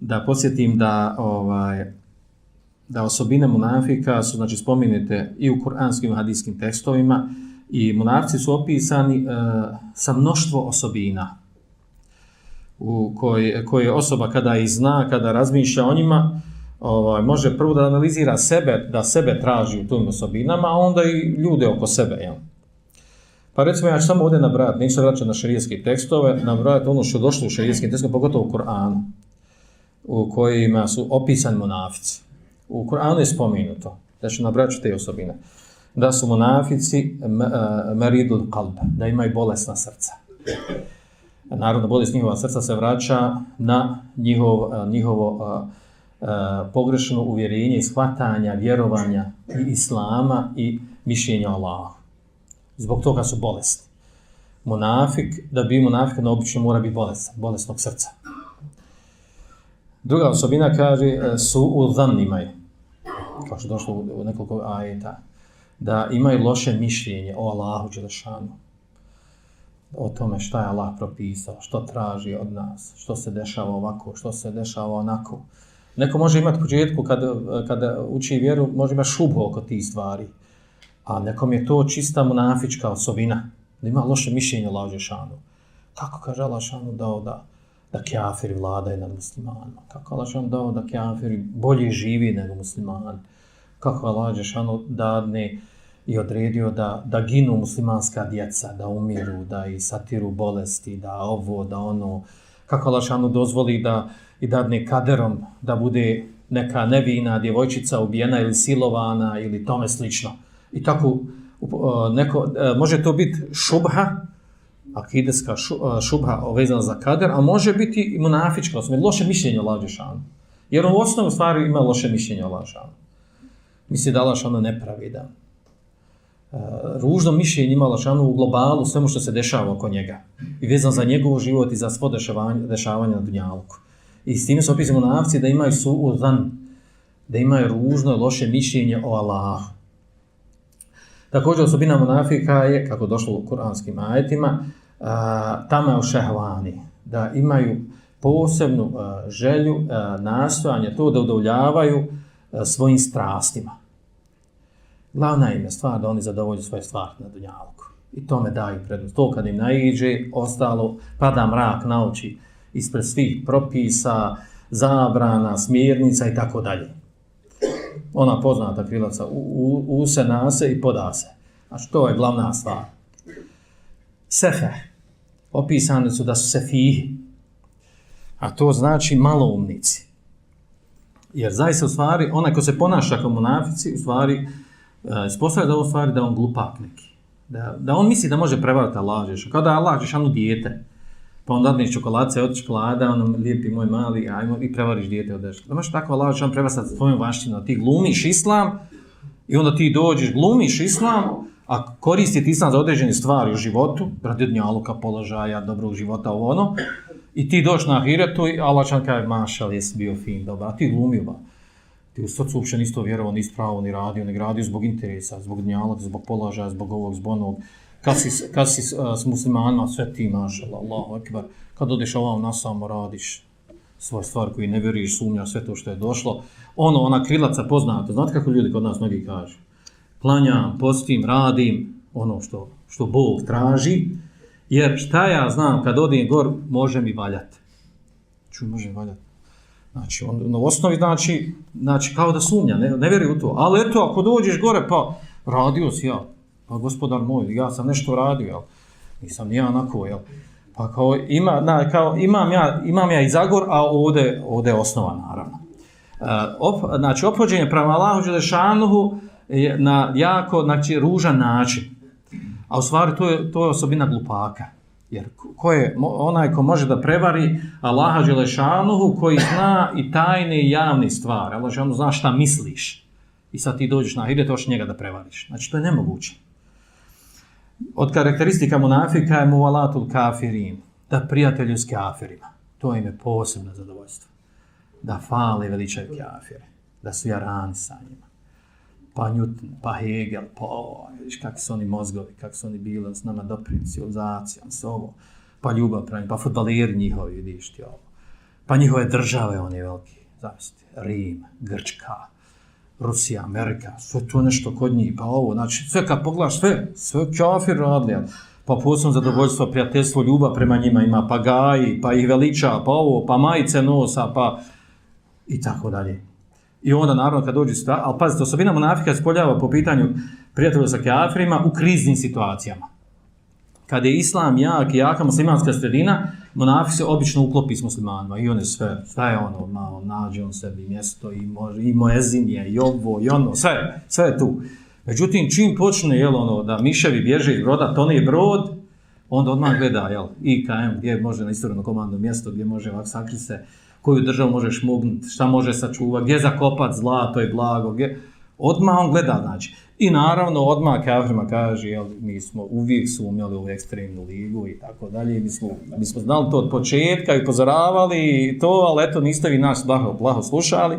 da posjetim da ovaj da osobine munafika su znači spomenute i u kuranskim i hadijskim tekstovima i munafici su opisani e, sa mnoštvo osobina u koji, koji osoba kada ih zna, kada razmišlja o njima, ovaj, može prvo da analizira sebe, da sebe traži u tim osobinama, a onda i ljude oko sebe. Jel? Pa recimo ja ću samo ovdje nabrati, neću se vraćati na šarijetske tekstove, nabrati ono što je došlo u šarijetskim tekstovima, pogotovo u Koranu, u kojima su opisani monafici. U Koranu je spomenuto, da ću nabrati te osobine, da su monafici e, meridul kalba, da imaju bolesna srca. Naravno, bolest njihova srca se vraća na njihov, e, njihovo e, pogrešno uvjerenje i shvatanja, vjerovanja i islama i mišljenja Allahu zbog toga su bolesni. Monafik, da bi monafik na obično mora biti bolestan, bolesnog srca. Druga osobina kaže e, su u imaju, kao što došlo u nekoliko ajeta, da imaju loše mišljenje o Allahu Đelešanu, o tome šta je Allah propisao, što traži od nas, što se dešava ovako, što se dešava onako. Neko može imati početku kada, kada uči vjeru, može imati šubu oko tih stvari, a nekom je to čista munafička osobina, da ima loše mišljenje o Allahu Đelešanu. Kako kaže Lađešanu dao da, da kjafiri vladaju nad muslimanima? Kako Lađešanu dao da kafiri bolje živi nego musliman? Kako Allah Lađešanu dadne i odredio da, da ginu muslimanska djeca, da umiru, da i satiru bolesti, da ovo, da ono. Kako Lađešanu dozvoli da i dadne kaderom da bude neka nevina djevojčica ubijena ili silovana ili tome slično i tako neko, e, može to biti šubha, akideska šubha vezana za kader, a može biti i monafička osnovno, loše mišljenje o Lađešanu. Jer on u osnovu stvari ima loše mišljenje o Lađešanu. Misli da Lađešanu nepravidan. da. E, ružno mišljenje ima Lađešanu u globalu, svemu što se dešava oko njega. I vezan za njegov život i za svo dešavanje, dešavanje na Dunjalku. I s time se opisimo monafci da imaju su da imaju ružno loše mišljenje o Allahu. Također osobina munafika je, kako došlo u kuranskim ajetima, tamo u šehvani, da imaju posebnu a, želju, a, nastojanje, to da udovljavaju a, svojim strastima. Glavna im je stvar da oni zadovolju svoje stvari na dunjalku. I to me daju prednost. To kad im naiđe, ostalo, pada mrak na oči ispred svih propisa, zabrana, smjernica i tako dalje ona poznata krilaca, u, u, se nase i poda se. Znači, to je glavna stvar. Sefe. Opisane su da su sefihi. A to znači maloumnici. Jer zaista u stvari, onaj ko se ponaša kao monafici, u stvari, uh, ispostavlja da u stvari da on glupak neki. Da, da on misli da može prevarati Allah. Kao da Allah Žešanu dijete pa onda dadne čokoladice od čokolada, ono lijepi moj mali, ajmo, i prevariš dijete od deška. Da možeš tako Allah Žešanu vam prevastati tvojom ti glumiš islam, i onda ti dođeš, glumiš islam, a koristiti islam za određene stvari u životu, radi dnjaluka, položaja, dobrog života, ovo ono, i ti doš na ahiretu i Allah će vam kaže, mašal, jesi bio fin, dobro, a ti glumio ba. Ti u srcu uopće nisi to vjerovao, nisi pravo, ni radio, ni gradio zbog interesa, zbog dnjaluka, zbog položaja, zbog ovog, zbog onog, kad si, kad si uh, s muslimanima, sve ti, mašal, Allahu ekber, kad odeš ovam na samo radiš svoje stvar koji ne vjeruješ, sumnjaš, sve to što je došlo, ono, ona krilaca poznate, znate kako ljudi kod nas mnogi kažu, klanjam, postim, radim, ono što, što Bog traži, jer šta ja znam, kad odim gor, može mi valjati. Čuj, može mi valjati. Znači, on, na osnovi, znači, znači, kao da sumnja, ne, ne vjeruje u to. Ali eto, ako dođeš gore, pa radio si ja, pa gospodar moj, ja sam nešto radio, jel? nisam ni ja onako, jel? Pa kao, ima, na, kao imam, ja, imam ja i Zagor, a ovde, ovde je osnova, naravno. Uh, op, znači, opođenje prema Allahu Đelešanuhu na jako, znači, ružan način. A u stvari, to je, to je osobina glupaka. Jer ko je onaj ko može da prevari Allaha Đelešanuhu koji zna i tajne i javne stvari. Allah Đelešanuhu zna šta misliš. I sad ti dođeš na ide, to njega da prevariš. Znači, to je nemoguće od karakteristika munafika je muvalatul kafirin, da prijatelju s kafirima. To im je posebno zadovoljstvo. Da fale veličaju kafire, da su jarani sa njima. Pa Newton, pa Hegel, pa ovo, vidiš kakvi su oni mozgovi, kakvi su oni bili s nama doprinu civilizacijom, s ovo. Pa ljubav pravim, pa futbaleri njihovi, vidiš ti ovo. Pa njihove države, oni veliki, zavisite, Rim, Grčka, Rusija, Amerika, sve to nešto kod njih, pa ovo, znači, sve kad pogledaš, sve, sve kafir radili, pa posebno zadovoljstvo, prijateljstvo, ljubav prema njima ima, pa gaji, pa ih veliča, pa ovo, pa majice nosa, pa i tako dalje. I onda, naravno, kad dođe situacija, ali pazite, osobina monafika spoljava po pitanju prijatelja sa kafirima u kriznim situacijama. Kad je islam jak i jaka muslimanska sredina, monafik se obično uklopi s muslimanima i one sve, sve je ono, malo, nađe on sebi mjesto i, može, i moezin je, i ovo, i ono, sve, sve je tu. Međutim, čim počne, jel, ono, da miševi bježe iz broda, to nije brod, onda odmah gleda, jel, IKM, gdje može na istorno komandno mjesto, gdje može ovak sakri se, koju državu možeš šmugnuti, šta može sačuvati, gdje zakopat zlato i blago, gdje... Odmah on gleda, znači. I naravno, odmah kafirima kaže, jel, mi smo uvijek sumjali u ekstremnu ligu i tako dalje. Mi smo, mi smo znali to od početka i pozoravali i to, ali eto, niste vi nas blaho, blaho slušali.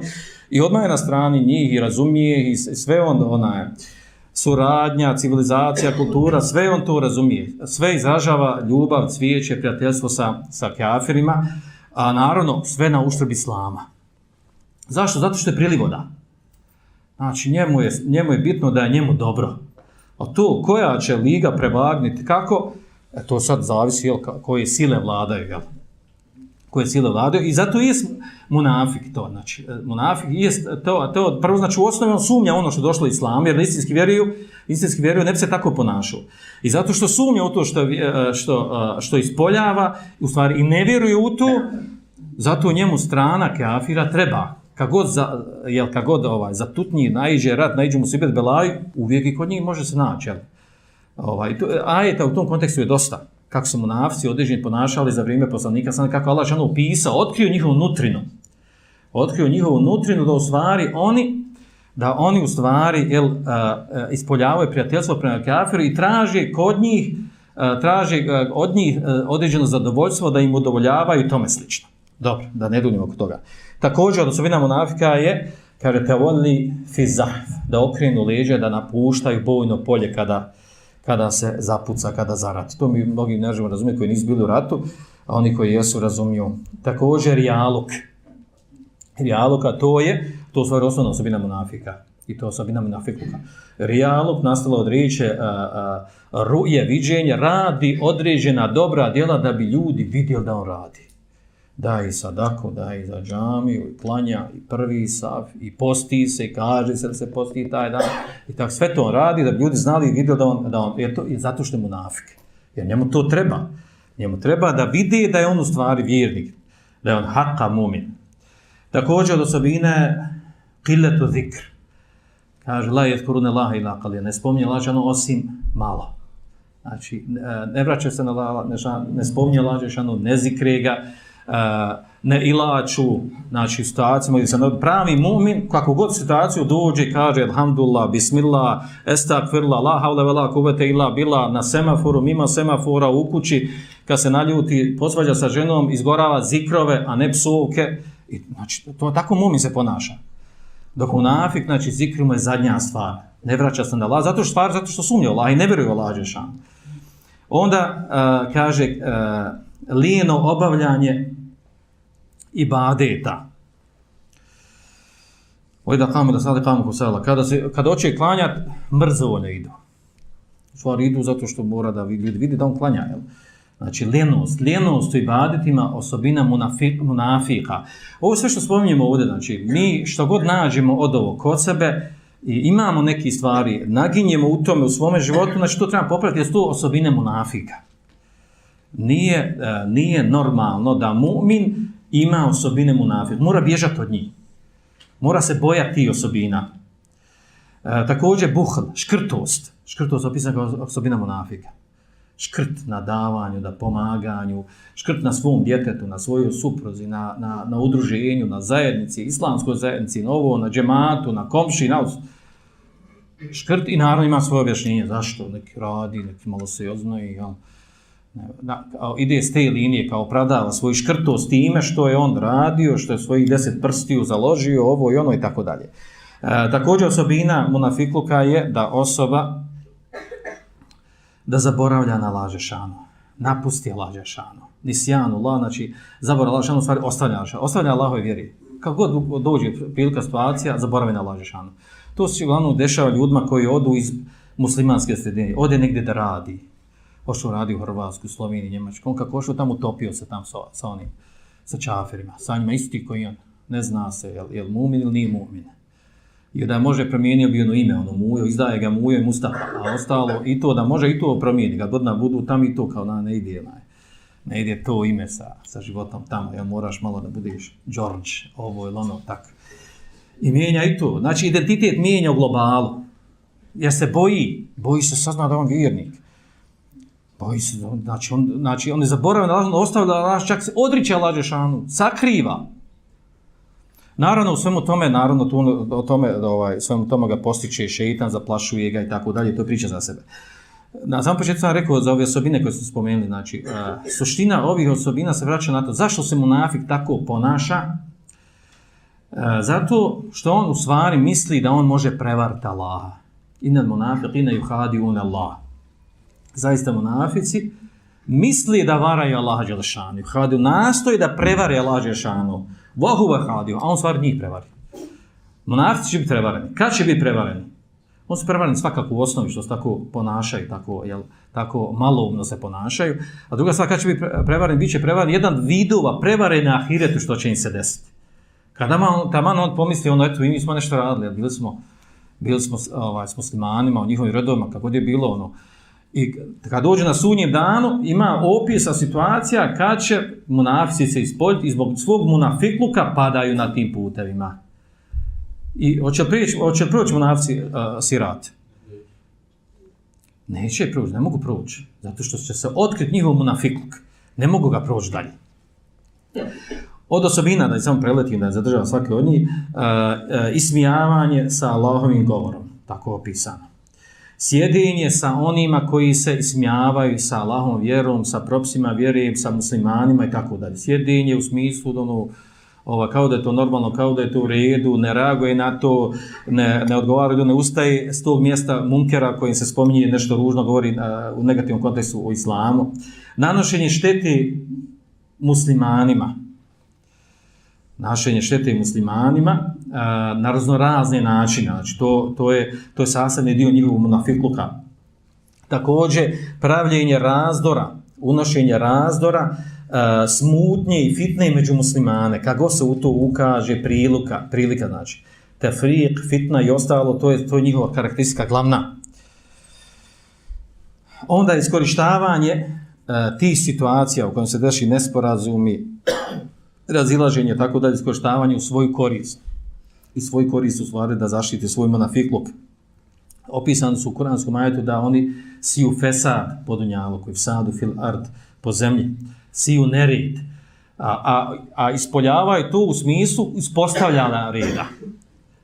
I odmah je na strani njih i razumije i sve onda ona je suradnja, civilizacija, kultura, sve on to razumije. Sve izražava ljubav, cvijeće, prijateljstvo sa, sa kafirima a naravno sve na uštrb islama. Zašto? Zato što je prilivoda. Znači, njemu je, njemu je bitno da je njemu dobro. A to, koja će liga prevagniti, kako? E, to sad zavisi jel, koje sile vladaju. Jel? koje sile vladaju i zato je munafik to znači e, munafik jest to to prvo znači u osnovi on sumnja ono što došlo islam jer istinski vjeruju istinski vjeruju ne bi se tako ponašao. I zato što sumnja u to što e, što e, što ispoljava u stvari i ne vjeruje u to zato njemu strana kafira treba. Kako za jel kako ovaj za tutnji najđe rat najđe mu sibet belaj uvijek i kod njih može se naći jel? Ovaj to ajeta u tom kontekstu je dosta. Kako su munafci određeni ponašali za vrijeme poslanika, sam kako Allah šanu opisao, ono otkrio njihovu nutrinu. Otkrio njihovu nutrinu da u stvari oni, da oni u stvari jel, uh, ispoljavaju prijateljstvo prema kafiru i traže kod njih, uh, traže od njih uh, određeno zadovoljstvo da im udovoljavaju i tome slično. Dobro, da ne dunimo oko toga. Također, od osobina munafika je, kaže, te volili fizah, da okrenu leđe, da napuštaju bojno polje kada, kada se zapuca, kada zarati. To mi mnogi ne razumiju razumjeti koji nisu bili u ratu, a oni koji jesu razumiju. Također rijaluk. Rijaluka, to je, to su osnovna osobina munafika I to osobina monafikuka. Rijaluk nastalo od riječe ruje, viđenje, radi određena dobra djela da bi ljudi vidjeli da on radi daje sadaku, i za džamiju, i klanja, i prvi sav, i posti se, i kaže se da se posti taj dan. I tako sve to on radi da bi ljudi znali i vidjeli da on, da on je to, je zato što je munafik. Jer njemu to treba. Njemu treba da vidi da je on u stvari vjernik, da je on haka mumin. Također od osobine qilletu zikr. Kaže, la jezkurune laha ila qalija. Ne spominje lađano osim malo. Znači, ne vraća se na la, ne, ne spominje lađešanu, ne zikre ga, ne ilaču, znači situacijama gdje se pravi mumin, kako god situaciju dođe i kaže alhamdulillah, bismillah, estakfirla, la havle vela kuvete ila bila na semaforu, mimo semafora u kući, kad se naljuti, posvađa sa ženom, izgorava zikrove, a ne psovke. I, znači, to tako mumin se ponaša. Dok munafik, znači, zikru mu je zadnja stvar. Ne vraća se na Allah, zato što stvar, zato što sumnje Allah i ne vjeruje Allah Žešan. Onda uh, kaže, uh, lijeno obavljanje ibadeta. Ovo da kamo da sada kamo kusala. Kada, se, kada oće klanjat, mrzo ne idu. U stvari idu zato što mora da vidi, vidi da on klanja. Jel? Znači, ljenost. Ljenost u ibadetima osobina munafi, munafika. Ovo sve što spominjemo ovdje, znači, mi što god nađemo od ovog kod sebe, i imamo neke stvari, naginjemo u tome u svome životu, znači to treba popraviti, jer su to osobine munafika nije, e, nije normalno da mu'min ima osobine munafika, Mora bježati od njih. Mora se bojati tih osobina. E, također buhl, škrtost. Škrtost opisana kao osobina munafika. Škrt na davanju, na pomaganju, škrt na svom djetetu, na svojoj supruzi, na, na, na udruženju, na zajednici, islamskoj zajednici, na ovo, na džematu, na komši, na škrt i naravno ima svoje objašnjenje zašto neki radi, neki malo se oznoji, jel? na, ide s te linije kao pradava svoju škrtost time što je on radio, što je svojih deset prstiju založio, ovo i ono i tako dalje. E, također osobina munafikluka je da osoba da zaboravlja na lađešanu, napusti lađešanu. Nisijanu, Allah, znači zaboravlja Allah stvari ostavlja Allah ostavlja Allahove vjeri. Kako god dođe prilika situacija, zaboravi na Allah To se uglavnom dešava ljudima koji odu iz muslimanske sredine, ode negdje da radi. Ošao radi u Hrvatsku, Sloveniji, Njemačku. On kako ošao tamo utopio se tam sa, sa onim, sa čaferima, sa njima isti koji on. Ne zna se, je li mumin ili nije mumin i da može promijenio bi ono ime, ono Mujo, izdaje ga Mujo i Mustafa, a ostalo i to da može i to promijeni, kad godina budu tam i to kao na, ne ide, na, ne ide to ime sa, sa životom tamo, ja moraš malo da budeš George, ovo ili ono, tako. I mijenja i to, znači identitet mijenja u globalu, jer se boji, boji se sazna da on vjernik, boji se, znači on, znači on ne zaboravlja da on čak se odriče lažešanu, sakriva, Naravno, u svemu tome, naravno, tu, o tome, ovaj, svemu tome ga postiče šeitan, zaplašuje ga i tako dalje, to je priča za sebe. Na samom početku sam rekao za ove osobine koje ste spomenuli, znači, a, suština ovih osobina se vraća na to, zašto se munafik tako ponaša? A, zato što on u stvari misli da on može prevariti Allaha. Inad munafik, ina juhadi un Allah. Zaista munafici misli da varaju Allaha Đelešanu. Hadiju nastoji da prevari Allaha Đelešanu. Vahu hadiju, a on stvar njih prevari. Monarci će biti prevareni. Kad će biti prevareni? On su prevareni svakako u osnovi što se tako ponašaju, tako, jel, tako maloumno se ponašaju. A druga stvar, kad će biti prevareni, bit će prevareni jedan vidova prevare na ahiretu što će im se desiti. Kada man, taman on pomisli, ono, eto, mi smo nešto radili, bili smo, bili smo ovaj, s muslimanima, u njihovim redovima, kako je bilo, ono, I kad dođe na sunnjem danu, ima opisa situacija kad će munafici se ispoljiti i zbog svog munafikluka padaju na tim putevima. I hoće prijeći, hoće proći munafici uh, sirat. Neće proći, ne mogu proći. Zato što će se otkriti njihov munafikluk. Ne mogu ga proći dalje. Od osobina, da je samo preletim, da je svaki svake od njih, uh, uh, ismijavanje sa Allahovim govorom. Tako opisano sjedinje sa onima koji se ismijavaju sa Allahom vjerom, sa propisima vjere, sa muslimanima i tako dalje. Sjedinje u smislu da ono, ova, kao da je to normalno, kao da je to u redu, ne reaguje na to, ne, ne odgovara, ne ustaje s tog mjesta munkera kojim se spominje nešto ružno, govori a, u negativnom kontekstu o islamu. Nanošenje šteti muslimanima, našenje štete muslimanima a, na raznorazne načine. Znači, to, to je, to je sastavni dio njihovog munafikluka. Također, pravljenje razdora, unošenje razdora, a, smutnje i fitne među muslimane, kako se u to ukaže priluka, prilika, znači, tefrik, fitna i ostalo, to je, to je njihova karakteristika glavna. Onda iskorištavanje a, tih situacija u kojem se deši nesporazumi, razilaženje, tako da iskoštavanje u svoju korist. I svoj korist u stvari da zaštite svoj monafikluk. Opisani su u kuranskom ajetu da oni siju fesad po dunjalu, koji sadu fil art po zemlji, siju nerid, a, a, a ispoljavaju to u smislu ispostavljana reda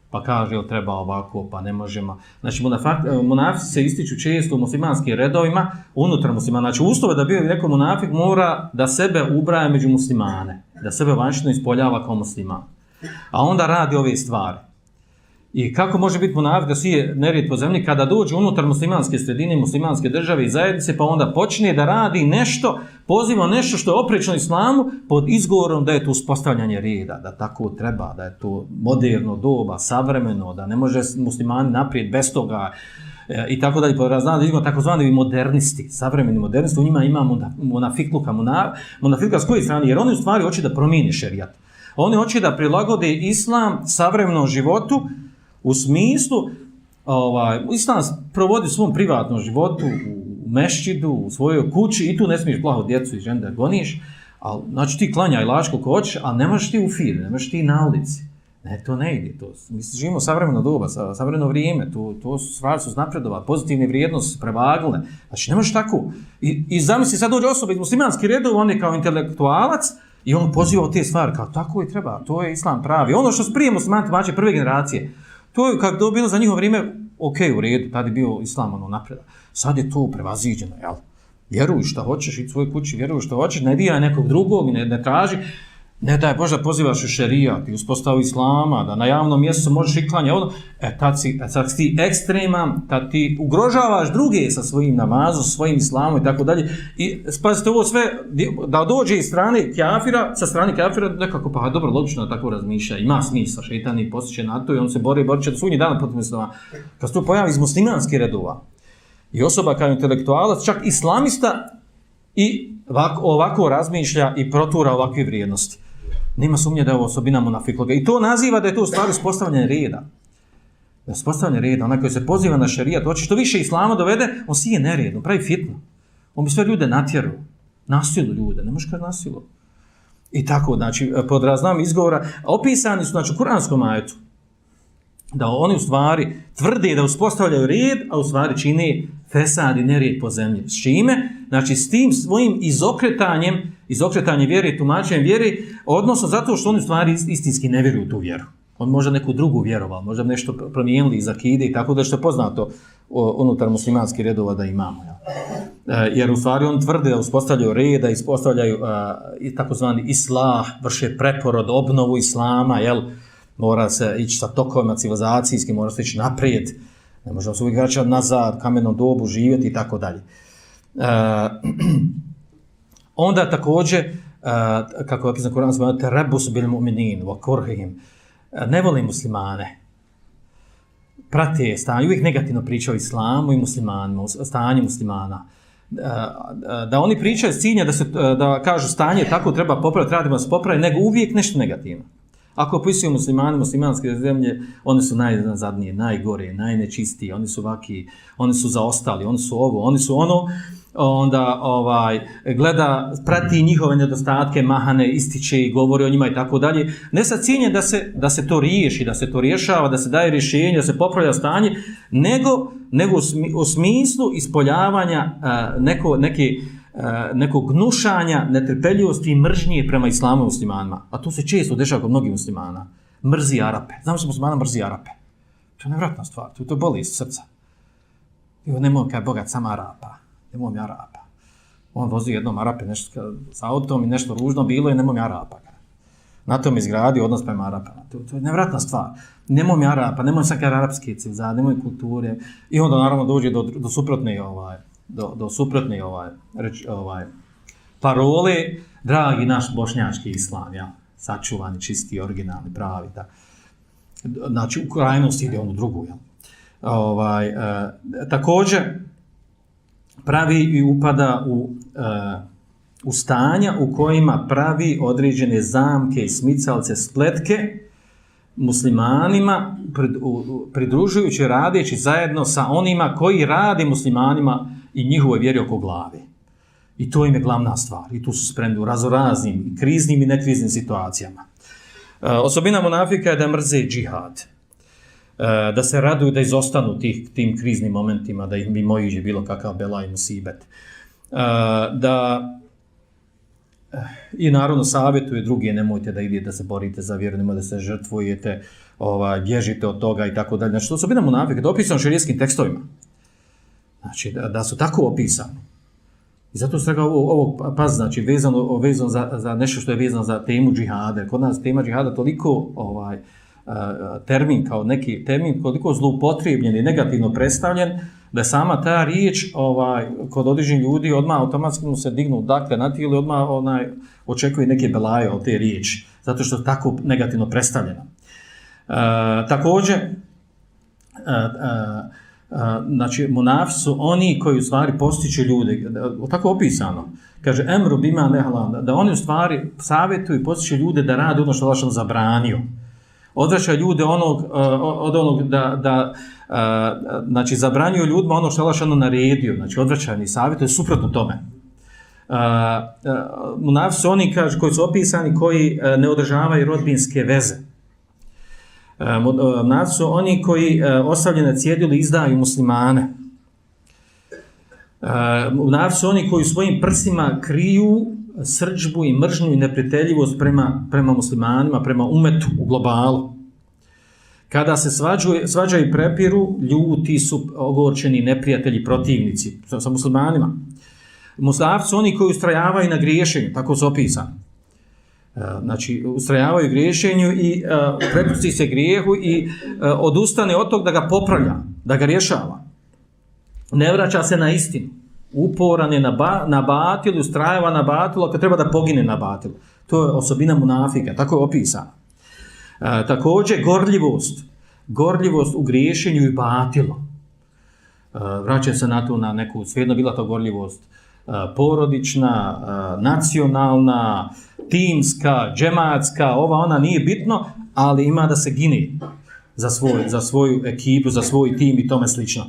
pa kaže jel treba ovako, pa ne možemo. Znači, e, monafici se ističu često u muslimanskim redovima, unutar muslimana. Znači, uslove da bio neko monafik mora da sebe ubraja među muslimane, da sebe vanštino ispoljava kao musliman. A onda radi ove stvari. I kako može biti munafik da sije nerijed po zemlji kada dođe unutar muslimanske sredine, muslimanske države i zajednice, pa onda počne da radi nešto, poziva nešto što je oprečno islamu pod izgovorom da je to uspostavljanje reda, da tako treba, da je to moderno doba, savremeno, da ne može muslimani naprijed bez toga uh, E, i tako dalje, pod raznada vidimo takozvani modernisti, savremeni modernisti, u njima imamo monafikluka, monafikluka s koje strane, jer oni u stvari hoće da promijene šerijat. Oni hoće da prilagode islam savremenom životu, U smislu, ovaj, islam provodi u svom privatnom životu, u mešćidu, u svojoj kući i tu ne smiješ plaho djecu i žene da goniš, ali, znači ti klanjaj laš koliko hoćeš, ali ne možeš ti u fir, ne možeš ti na ulici. Ne, to ne ide. To, mi živimo savremeno doba, savremeno vrijeme, to, to su stvari su napredova, pozitivne vrijednosti su. Znači, ne možeš tako. I, i zamisli, sad dođe osoba iz muslimanskih redova, on je kao intelektualac, i on poziva te stvari, kao tako i treba, to je islam pravi. Ono što su prije muslimanti prve generacije, To je kako bilo za njihovo vrijeme, ok, u redu, tada je bio islam ono napreda. Sad je to prevaziđeno, jel? Vjeruj šta hoćeš i svoj kući, vjeruj šta hoćeš, ne dira nekog drugog, ne, ne traži ne daj Bože da pozivaš u šerijat i uspostavu islama, da na javnom mjestu možeš i klanja, ono, e tad si, e, tad si ti ekstreman, tad ti ugrožavaš druge sa svojim namazom, svojim islamom i tako dalje. I spazite ovo sve, da dođe iz strane kafira, sa strane kafira, nekako, pa dobro, logično da tako razmišlja, ima smisla, šeitani posjeće na to i on se bori, borit će do sunji dana protiv muslima. Kad se to pojavi iz muslimanske redova i osoba kao intelektualac, čak islamista i ovako, ovako razmišlja i protura ovakve vrijednosti. Nema sumnje da je ovo osobina munafikloga. I to naziva da je to u stvari uspostavljanje reda. Da je uspostavljanje reda. Onaj koji se poziva na šarijat, hoće što više islama dovede, on sije neredno, pravi fitno. On bi sve ljude natjeru. Nasilu ljude, ne može kada nasilu. I tako, znači, pod raznam izgovora, opisani su, znači, u kuranskom ajetu, da oni u stvari tvrde da uspostavljaju red, a u stvari čine fesad i nered po zemlji. S čime? Znači, s tim svojim izokretanjem, izokretanje vjere i tumačenjem vjere, odnosno zato što oni stvari istinski ne vjeruju u tu vjeru. On možda neku drugu vjerovao, možda nešto promijenili iz akide i tako da što je poznato unutar muslimanskih redova da imamo. Ja. E, jer u stvari on tvrde da uspostavljaju reda, ispostavljaju e, i takozvani islah, vrše preporod, obnovu islama, jel? mora se ići sa tokovima civilizacijskim, mora se ići naprijed, ne možemo se uvijek vraćati nazad, kamenom dobu, živjeti i tako dalje. E, Onda također, e, kako je opisan Kur'an spomenuti, rebus bil mu'minin, wa kurhihim, e, ne voli muslimane, prate stanje, uvijek negativno priča o islamu i muslimanima, o stanju muslimana. E, da oni pričaju s cilja da, se, da kažu stanje tako treba popraviti, radimo da se popravi, nego uvijek nešto negativno. Ako opisuju muslimani, muslimanske zemlje, oni su najzadnije, najgore, najnečistiji, oni su vaki, oni su zaostali, oni su ovo, oni su ono, onda ovaj gleda, prati njihove nedostatke, mahane, ističe i govori o njima i tako dalje. Ne sa ciljem da se, da se to riješi, da se to rješava, da se daje rješenje, da se popravlja stanje, nego, nego u smislu ispoljavanja uh, neko, neke, eh, nekog gnušanja, netrpeljivosti i mržnje prema islamu muslimanima. A to se često dešava kod mnogih muslimana. Mrzi Arape. Znamo se muslimana mrzi Arape. To je nevratna stvar. To, to boli iz srca. I on nemoj kaj bogat sam Arapa. Nemoj mi Arapa. On vozi jednom Arape nešto sa autom i nešto ružno bilo i nemoj mi Arapa. Na tom izgradi odnos prema Arapama. To, to je nevratna stvar. Nemoj mi Arapa, nemoj svake arapske civilizacije, nemoj kulture. I onda naravno dođe do, do suprotne ovaj, do, do suprotne ovaj, reč, ovaj, parole, dragi naš bošnjački islam, ja, sačuvani, čisti, originalni, pravi, da. Znači, u krajnosti ide onu drugu, ja. Ovaj, e, također, pravi i upada u, e, u stanja u kojima pravi određene zamke i smicalce, spletke, muslimanima, pridružujući, radeći zajedno sa onima koji radi muslimanima, i njihove vjeri oko glave. I to im je glavna stvar. I tu su spremni u razoraznim i kriznim i nekriznim situacijama. E, osobina monafika je da mrze džihad. E, da se raduju da izostanu tih, tim kriznim momentima, da ih bi mojiđe bilo kakav bela i musibet. E, da eh, i naravno savjetuje druge, nemojte da idete da se borite za vjeru, nemojte da se žrtvujete, ovaj, bježite od toga i tako dalje. Znači, to osobina monafika, to opisano širijskim tekstovima. Znači, da, da su tako opisani. I zato se ovo, ovo pa znači, vezano, vezano za, za nešto što je vezano za temu džihada. Kod nas tema džihada toliko ovaj, termin kao neki termin koliko zloupotrijebljen i negativno predstavljen da je sama ta riječ ovaj kod određenih ljudi odmah automatski mu se dignu dakle na ti ili odmah onaj očekuje neke belaje od te riječi zato što je tako negativno predstavljena. E, također e, e, e znači munafi su oni koji u stvari postiču ljude, tako opisano, kaže emru bima nehalan, da oni u stvari savjetuju i postiču ljude da rade ono što Allah zabranio. Odvraća ljude onog, e, od onog da, da e, znači zabranjuju ljudima ono što je Allah naredio, znači odvraćani savjetuju suprotno tome. E, Munafi su oni kaž, koji su opisani koji ne održavaju rodbinske veze. Mnad su oni koji uh, ostavljene cijedili izdaju muslimane. Mnad su oni koji svojim prsima kriju srđbu i mržnju i neprijateljivost prema, prema muslimanima, prema umetu u globalu. Kada se svađaju, svađaju i prepiru, ljuti su ogorčeni neprijatelji, protivnici sa, sa muslimanima. Muslavci su oni koji ustrajavaju na griješenju, tako su opisani. E, znači ustrajavaju griješenju i uh, prepusti se grijehu i uh, odustane od tog da ga popravlja, da ga rješava. Ne vraća se na istinu. Uporan je na, ba, na batilu, strajeva na batilu, ako treba da pogine na batilu. To je osobina munafika, tako je opisano. E, također, gorljivost. Gorljivost u griješenju i batilu. E, vraćam se na to na neku, svejedno bila to gorljivost, e, porodična, e, nacionalna, timska, džematska, ova ona nije bitno, ali ima da se gine za, svoj, za svoju ekipu, za svoj tim i tome slično.